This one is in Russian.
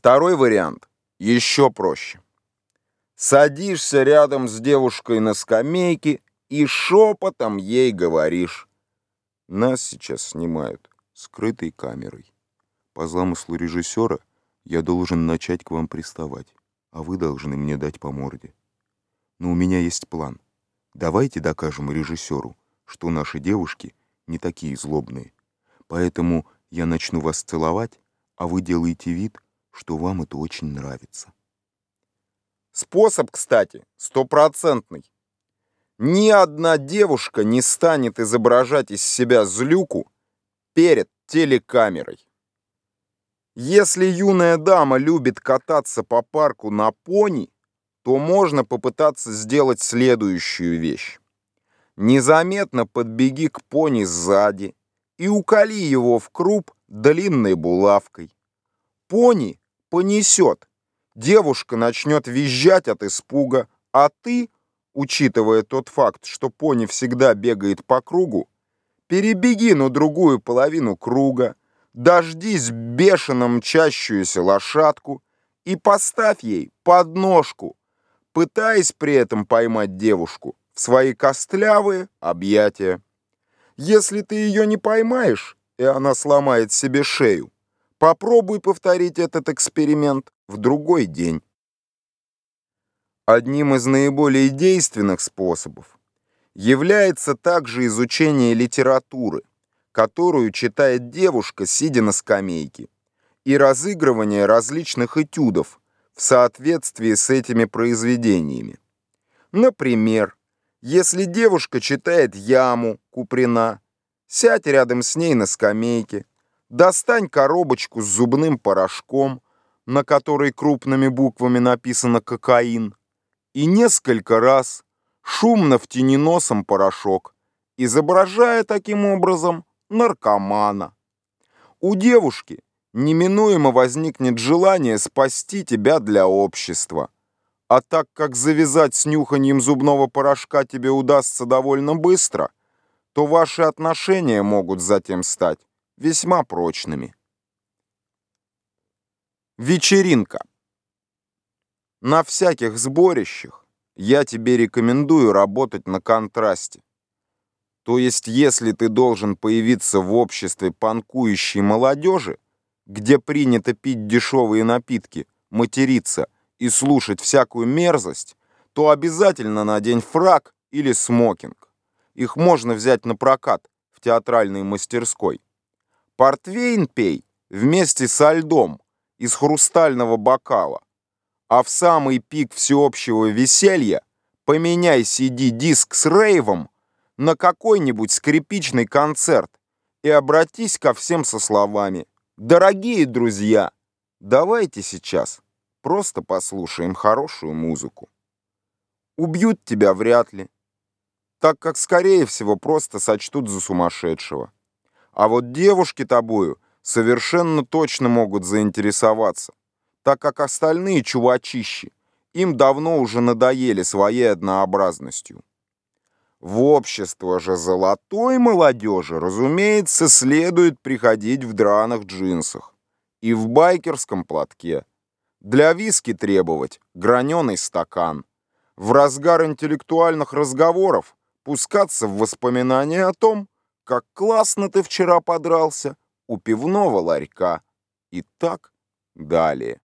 Второй вариант еще проще. Садишься рядом с девушкой на скамейке и шепотом ей говоришь. Нас сейчас снимают скрытой камерой. По замыслу режиссера я должен начать к вам приставать, а вы должны мне дать по морде. Но у меня есть план. Давайте докажем режиссеру, что наши девушки не такие злобные. Поэтому я начну вас целовать, а вы делаете вид, что вам это очень нравится. Способ, кстати, стопроцентный. Ни одна девушка не станет изображать из себя злюку перед телекамерой. Если юная дама любит кататься по парку на пони, то можно попытаться сделать следующую вещь. Незаметно подбеги к пони сзади и уколи его в круп длинной булавкой. Пони понесет, девушка начнет визжать от испуга, а ты, учитывая тот факт, что пони всегда бегает по кругу, перебеги на другую половину круга, дождись бешено мчащуюся лошадку и поставь ей подножку, пытаясь при этом поймать девушку в свои костлявые объятия. Если ты ее не поймаешь, и она сломает себе шею, попробуй повторить этот эксперимент в другой день. Одним из наиболее действенных способов является также изучение литературы, которую читает девушка, сидя на скамейке, и разыгрывание различных этюдов в соответствии с этими произведениями. Например, если девушка читает «Яму» Куприна, сядь рядом с ней на скамейке, достань коробочку с зубным порошком, на которой крупными буквами написано «кокаин», и несколько раз шумно втяни носом порошок, изображая таким образом наркомана. У девушки неминуемо возникнет желание спасти тебя для общества. А так как завязать с нюханием зубного порошка тебе удастся довольно быстро, то ваши отношения могут затем стать весьма прочными. Вечеринка. На всяких сборищах я тебе рекомендую работать на контрасте. То есть, если ты должен появиться в обществе панкующей молодежи, где принято пить дешевые напитки, материться и слушать всякую мерзость, то обязательно надень фрак или смокинг. Их можно взять на прокат в театральной мастерской. Портвейн пей вместе со льдом из хрустального бокала, а в самый пик всеобщего веселья поменяй CD-диск с рейвом на какой-нибудь скрипичный концерт и обратись ко всем со словами «Дорогие друзья, давайте сейчас просто послушаем хорошую музыку». Убьют тебя вряд ли, так как, скорее всего, просто сочтут за сумасшедшего. А вот девушки тобою совершенно точно могут заинтересоваться, так как остальные чувачищи им давно уже надоели своей однообразностью. В общество же золотой молодежи, разумеется, следует приходить в драных джинсах и в байкерском платке. Для виски требовать граненый стакан. В разгар интеллектуальных разговоров пускаться в воспоминания о том, как классно ты вчера подрался у пивного ларька и так далее.